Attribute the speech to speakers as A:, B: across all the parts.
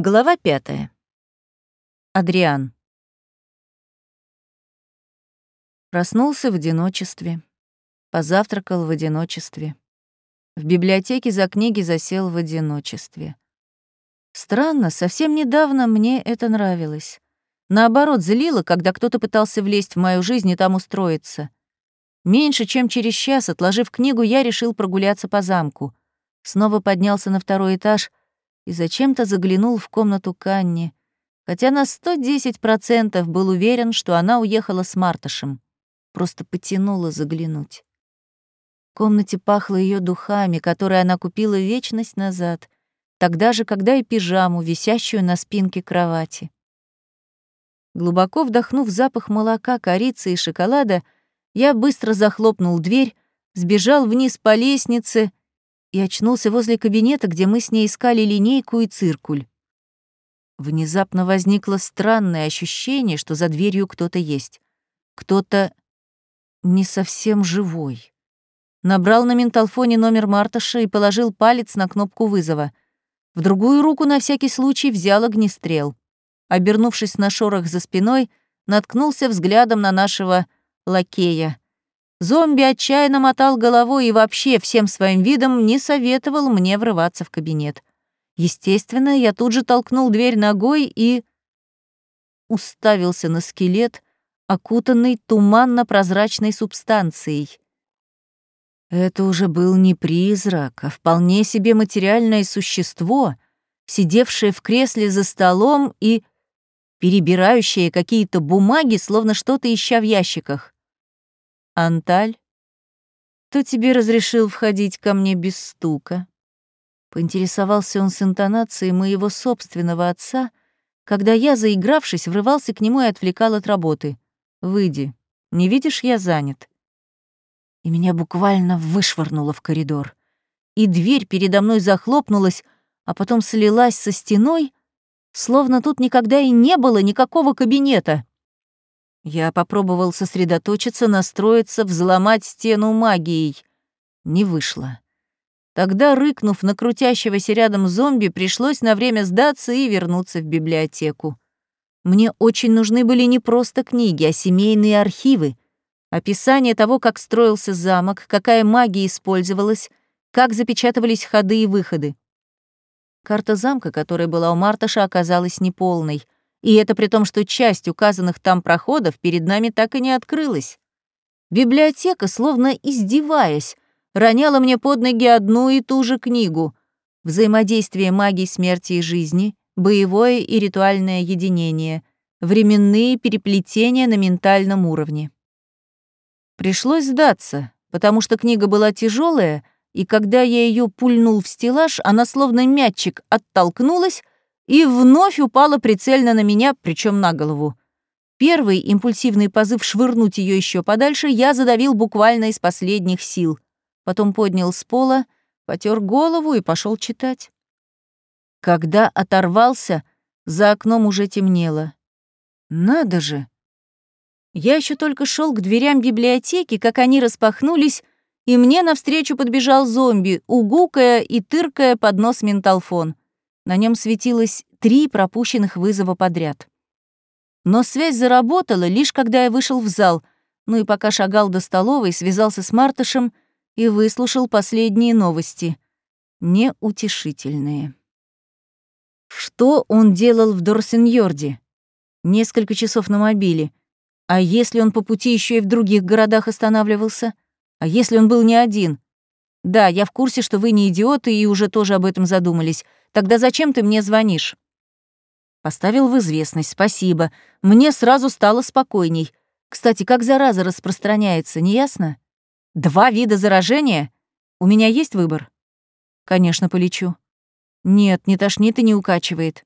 A: Глава пятая. Адриан. Проснулся в одиночестве. Позавтракал в одиночестве. В библиотеке за книги засел в одиночестве. Странно, совсем недавно мне это нравилось. Наоборот, злило, когда кто-то пытался влезть в мою жизнь и там устроиться. Меньше чем через час, отложив книгу, я решил прогуляться по замку. Снова поднялся на второй этаж — и зачем-то заглянул в комнату Канни, хотя на 110% был уверен, что она уехала с Мартышем. Просто потянула заглянуть. В комнате пахло ее духами, которые она купила вечность назад, тогда же, когда и пижаму, висящую на спинке кровати. Глубоко вдохнув запах молока, корицы и шоколада, я быстро захлопнул дверь, сбежал вниз по лестнице и очнулся возле кабинета, где мы с ней искали линейку и циркуль. Внезапно возникло странное ощущение, что за дверью кто-то есть. Кто-то не совсем живой. Набрал на менталфоне номер Марташа и положил палец на кнопку вызова. В другую руку на всякий случай взял огнестрел. Обернувшись на шорох за спиной, наткнулся взглядом на нашего лакея — Зомби отчаянно мотал головой и вообще всем своим видом не советовал мне врываться в кабинет. Естественно, я тут же толкнул дверь ногой и... уставился на скелет, окутанный туманно-прозрачной субстанцией. Это уже был не призрак, а вполне себе материальное существо, сидевшее в кресле за столом и перебирающее какие-то бумаги, словно что-то ища в ящиках. Анталь, кто тебе разрешил входить ко мне без стука? Поинтересовался он с интонацией моего собственного отца, когда я, заигравшись, врывался к нему и отвлекал от работы. «Выйди. Не видишь, я занят». И меня буквально вышвырнуло в коридор. И дверь передо мной захлопнулась, а потом слилась со стеной, словно тут никогда и не было никакого кабинета. Я попробовал сосредоточиться, настроиться, взломать стену магией. Не вышло. Тогда, рыкнув на крутящегося рядом зомби, пришлось на время сдаться и вернуться в библиотеку. Мне очень нужны были не просто книги, а семейные архивы. Описание того, как строился замок, какая магия использовалась, как запечатывались ходы и выходы. Карта замка, которая была у Марташа, оказалась неполной — и это при том, что часть указанных там проходов перед нами так и не открылась. Библиотека, словно издеваясь, роняла мне под ноги одну и ту же книгу «Взаимодействие магии смерти и жизни», «Боевое и ритуальное единение», «Временные переплетения на ментальном уровне». Пришлось сдаться, потому что книга была тяжелая, и когда я ее пульнул в стеллаж, она словно мячик оттолкнулась и вновь упала прицельно на меня, причем на голову. Первый импульсивный позыв швырнуть ее еще подальше я задавил буквально из последних сил. Потом поднял с пола, потер голову и пошел читать. Когда оторвался, за окном уже темнело. Надо же! Я еще только шел к дверям библиотеки, как они распахнулись, и мне навстречу подбежал зомби, угукая и тыркая под нос менталфон. На нем светилось три пропущенных вызова подряд. Но связь заработала лишь когда я вышел в зал, ну и пока шагал до столовой, связался с Мартышем и выслушал последние новости. Неутешительные. Что он делал в Дорсеньорде? Несколько часов на мобиле. А если он по пути еще и в других городах останавливался? А если он был не один? Да, я в курсе, что вы не идиоты и уже тоже об этом задумались. Тогда зачем ты мне звонишь?» Поставил в известность, спасибо. Мне сразу стало спокойней. Кстати, как зараза распространяется, не ясно? Два вида заражения? У меня есть выбор? Конечно, полечу. Нет, не тошнит и не укачивает.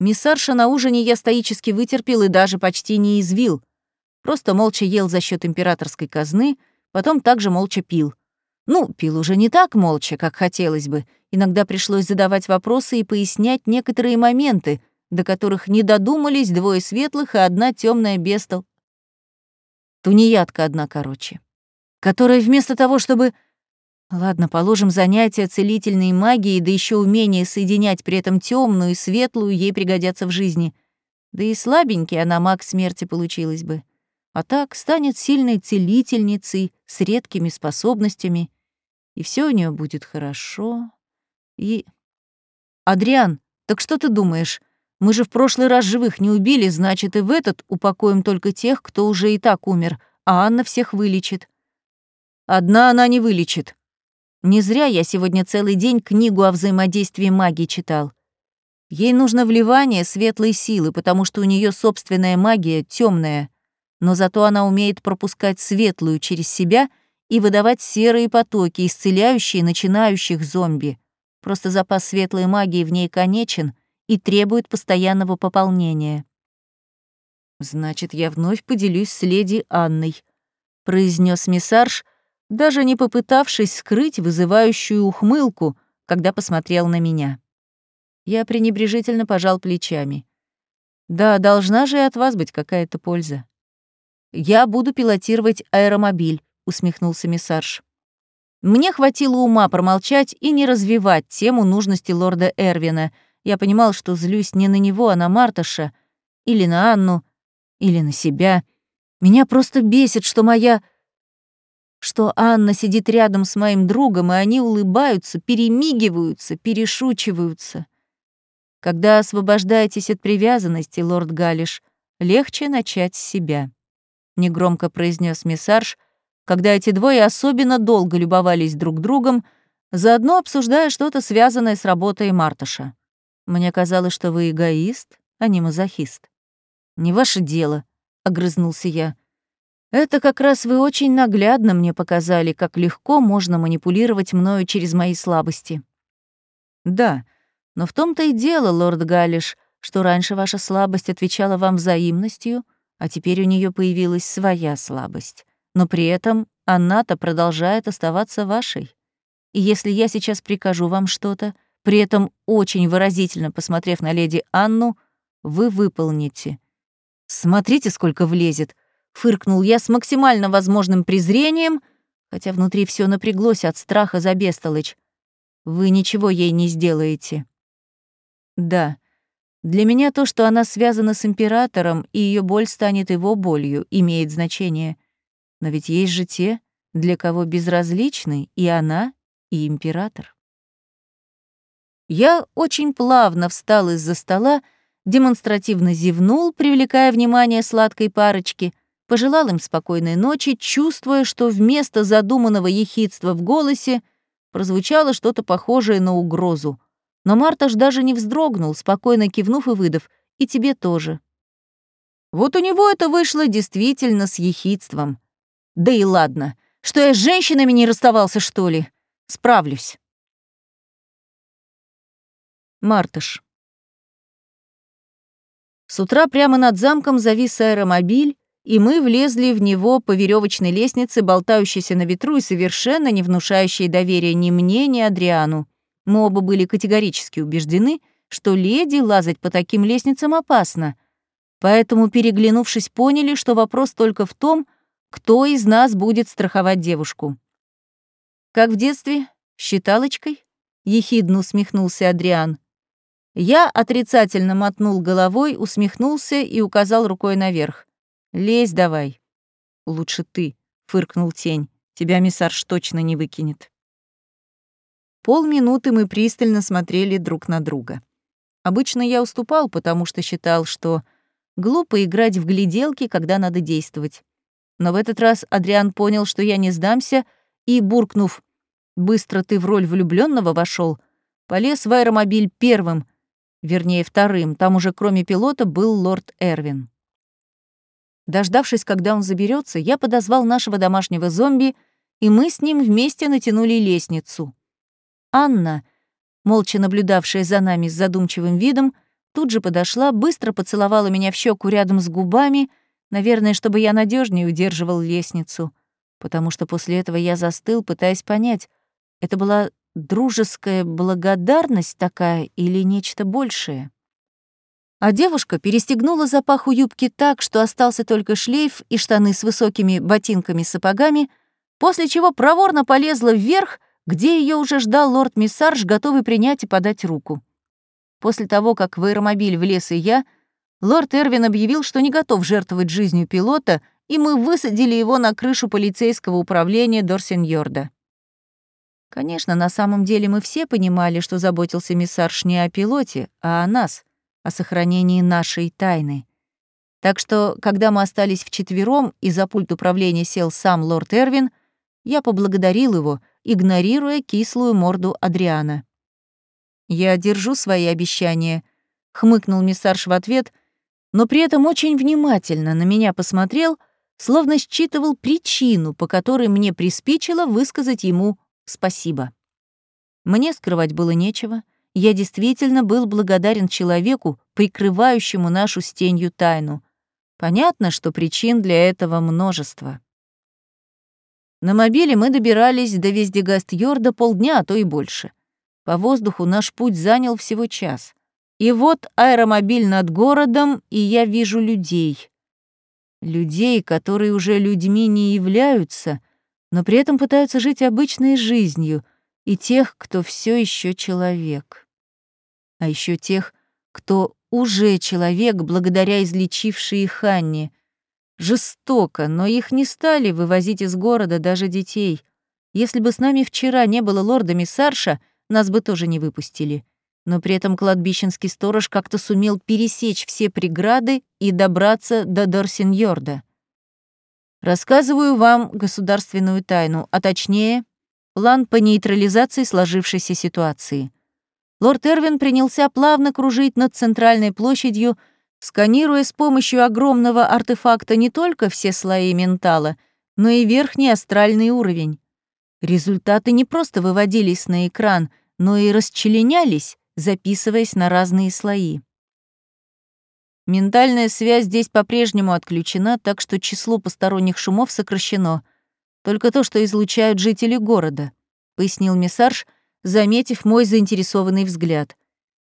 A: Миссарша на ужине я стоически вытерпел и даже почти не извил. Просто молча ел за счет императорской казны, потом также молча пил. Ну, пил уже не так молча, как хотелось бы, Иногда пришлось задавать вопросы и пояснять некоторые моменты, до которых не додумались двое светлых и одна темная бестол. Тунеядка одна, короче. Которая вместо того, чтобы... Ладно, положим, занятия целительной магией, да еще умение соединять при этом темную и светлую ей пригодятся в жизни. Да и слабенький она маг смерти получилась бы. А так станет сильной целительницей с редкими способностями, и все у нее будет хорошо. И... Адриан, так что ты думаешь? Мы же в прошлый раз живых не убили, значит, и в этот упокоим только тех, кто уже и так умер, а Анна всех вылечит. Одна она не вылечит, не зря я сегодня целый день книгу о взаимодействии магии читал. Ей нужно вливание светлой силы, потому что у нее собственная магия темная, но зато она умеет пропускать светлую через себя и выдавать серые потоки, исцеляющие начинающих зомби. Просто запас светлой магии в ней конечен и требует постоянного пополнения. «Значит, я вновь поделюсь с леди Анной», — произнес миссарж, — даже не попытавшись скрыть вызывающую ухмылку, когда посмотрел на меня. Я пренебрежительно пожал плечами. «Да, должна же и от вас быть какая-то польза». «Я буду пилотировать аэромобиль», — усмехнулся миссарж. Мне хватило ума промолчать и не развивать тему нужности лорда Эрвина. Я понимал, что злюсь не на него, а на Марташа, или на Анну, или на себя. Меня просто бесит, что моя что Анна сидит рядом с моим другом, и они улыбаются, перемигиваются, перешучиваются. Когда освобождаетесь от привязанности, лорд Галиш, легче начать с себя. Негромко произнес миссарж, когда эти двое особенно долго любовались друг другом, заодно обсуждая что-то связанное с работой Марташа. Мне казалось, что вы эгоист, а не мазохист. «Не ваше дело», — огрызнулся я. Это как раз вы очень наглядно мне показали, как легко можно манипулировать мною через мои слабости. Да, но в том-то и дело, лорд Галиш, что раньше ваша слабость отвечала вам взаимностью, а теперь у нее появилась своя слабость. Но при этом она-то продолжает оставаться вашей. И если я сейчас прикажу вам что-то, при этом очень выразительно посмотрев на леди Анну, вы выполните. Смотрите, сколько влезет — Фыркнул я с максимально возможным презрением, хотя внутри все напряглось от страха за бестолочь. Вы ничего ей не сделаете. Да, для меня то, что она связана с императором, и ее боль станет его болью, имеет значение. Но ведь есть же те, для кого безразличны и она, и император. Я очень плавно встал из-за стола, демонстративно зевнул, привлекая внимание сладкой парочки, пожелал им спокойной ночи, чувствуя, что вместо задуманного ехидства в голосе прозвучало что-то похожее на угрозу. Но Марташ даже не вздрогнул, спокойно кивнув и выдав, «И тебе тоже». Вот у него это вышло действительно с ехидством. Да и ладно, что я с женщинами не расставался, что ли? Справлюсь. Мартыш. С утра прямо над замком завис аэромобиль, и мы влезли в него по веревочной лестнице, болтающейся на ветру и совершенно не внушающей доверия ни мне, ни Адриану. Мы оба были категорически убеждены, что леди лазать по таким лестницам опасно. Поэтому, переглянувшись, поняли, что вопрос только в том, кто из нас будет страховать девушку. «Как в детстве? Считалочкой?» — ехидно усмехнулся Адриан. Я отрицательно мотнул головой, усмехнулся и указал рукой наверх. Лезь давай. Лучше ты, фыркнул тень. Тебя миссарж точно не выкинет. Полминуты мы пристально смотрели друг на друга. Обычно я уступал, потому что считал, что глупо играть в гляделки, когда надо действовать. Но в этот раз Адриан понял, что я не сдамся, и, буркнув «Быстро ты в роль влюбленного вошел, полез в аэромобиль первым, вернее, вторым, там уже кроме пилота был лорд Эрвин. Дождавшись, когда он заберется, я подозвал нашего домашнего зомби, и мы с ним вместе натянули лестницу. Анна, молча наблюдавшая за нами с задумчивым видом, тут же подошла, быстро поцеловала меня в щеку рядом с губами, наверное, чтобы я надежнее удерживал лестницу, потому что после этого я застыл, пытаясь понять, это была дружеская благодарность такая или нечто большее. А девушка перестегнула запаху юбки так, что остался только шлейф и штаны с высокими ботинками-сапогами, после чего проворно полезла вверх, где ее уже ждал лорд Миссарж, готовый принять и подать руку. После того, как в аэромобиль влез и я, лорд Эрвин объявил, что не готов жертвовать жизнью пилота, и мы высадили его на крышу полицейского управления Дорсеньорда. Конечно, на самом деле мы все понимали, что заботился миссарш не о пилоте, а о нас, о сохранении нашей тайны. Так что, когда мы остались вчетвером и за пульт управления сел сам лорд Эрвин, я поблагодарил его, игнорируя кислую морду Адриана. «Я держу свои обещания», — хмыкнул миссарш в ответ, но при этом очень внимательно на меня посмотрел, словно считывал причину, по которой мне приспичило высказать ему спасибо. Мне скрывать было нечего. Я действительно был благодарен человеку, прикрывающему нашу с тенью тайну. Понятно, что причин для этого множество. На мобиле мы добирались до Вездегаст-Йорда полдня, а то и больше. По воздуху наш путь занял всего час. И вот аэромобиль над городом, и я вижу людей. Людей, которые уже людьми не являются, но при этом пытаются жить обычной жизнью, и тех, кто все еще человек. А еще тех, кто уже человек благодаря излечившей их Анне. Жестоко, но их не стали вывозить из города даже детей. Если бы с нами вчера не было лорда Миссарша, нас бы тоже не выпустили. Но при этом кладбищенский сторож как-то сумел пересечь все преграды и добраться до Дорсиньорда. Рассказываю вам государственную тайну, а точнее, план по нейтрализации сложившейся ситуации. Лорд Эрвин принялся плавно кружить над центральной площадью, сканируя с помощью огромного артефакта не только все слои ментала, но и верхний астральный уровень. Результаты не просто выводились на экран, но и расчленялись, записываясь на разные слои. Ментальная связь здесь по-прежнему отключена, так что число посторонних шумов сокращено. Только то, что излучают жители города, пояснил Мессарж, заметив мой заинтересованный взгляд.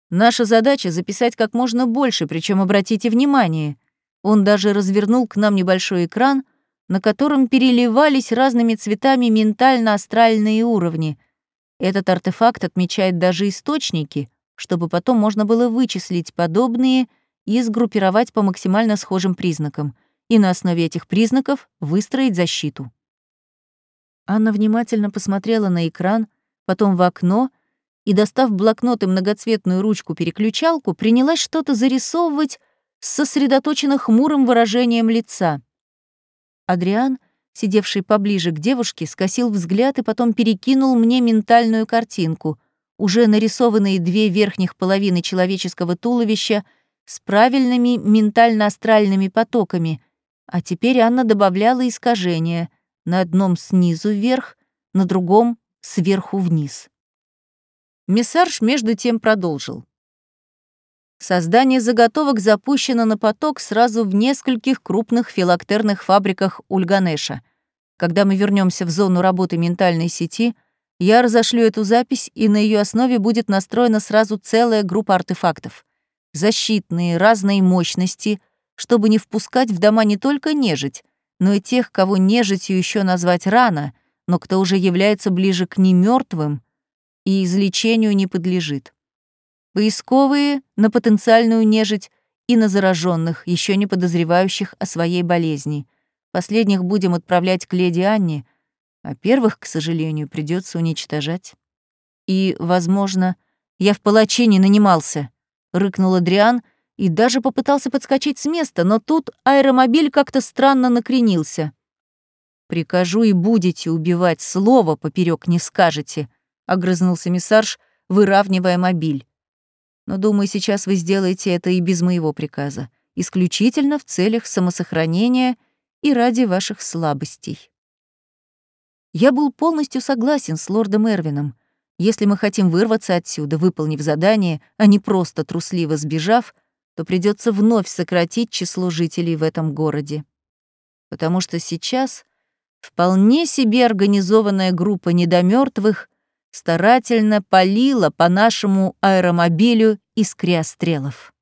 A: Наша задача — записать как можно больше, причем обратите внимание. Он даже развернул к нам небольшой экран, на котором переливались разными цветами ментально-астральные уровни. Этот артефакт отмечает даже источники, чтобы потом можно было вычислить подобные — и сгруппировать по максимально схожим признакам, и на основе этих признаков выстроить защиту. Анна внимательно посмотрела на экран, потом в окно и, достав блокнот и многоцветную ручку-переключалку, принялась что-то зарисовывать с сосредоточенно хмурым выражением лица. Адриан, сидевший поближе к девушке, скосил взгляд и потом перекинул мне ментальную картинку. Уже нарисованные две верхних половины человеческого туловища — с правильными ментально-астральными потоками, а теперь Анна добавляла искажения на одном снизу вверх, на другом сверху вниз. Мессарж между тем продолжил. Создание заготовок запущено на поток сразу в нескольких крупных филактерных фабриках Ульганеша. Когда мы вернемся в зону работы ментальной сети, я разошлю эту запись, и на ее основе будет настроена сразу целая группа артефактов защитные, разной мощности, чтобы не впускать в дома не только нежить, но и тех, кого нежитью еще назвать рано, но кто уже является ближе к немертвым и излечению не подлежит. Поисковые на потенциальную нежить и на зараженных, еще не подозревающих о своей болезни. Последних будем отправлять к леди Анне, а первых, к сожалению, придется уничтожать. И, возможно, я в палаче не нанимался, — рыкнул Адриан и даже попытался подскочить с места, но тут аэромобиль как-то странно накренился. «Прикажу и будете убивать, слово поперек не скажете», — огрызнулся миссарж, выравнивая мобиль. «Но, думаю, сейчас вы сделаете это и без моего приказа, исключительно в целях самосохранения и ради ваших слабостей». Я был полностью согласен с лордом Эрвином. Если мы хотим вырваться отсюда, выполнив задание, а не просто трусливо сбежав, то придется вновь сократить число жителей в этом городе. Потому что сейчас вполне себе организованная группа недомёртвых старательно палила по нашему аэромобилю из криострелов.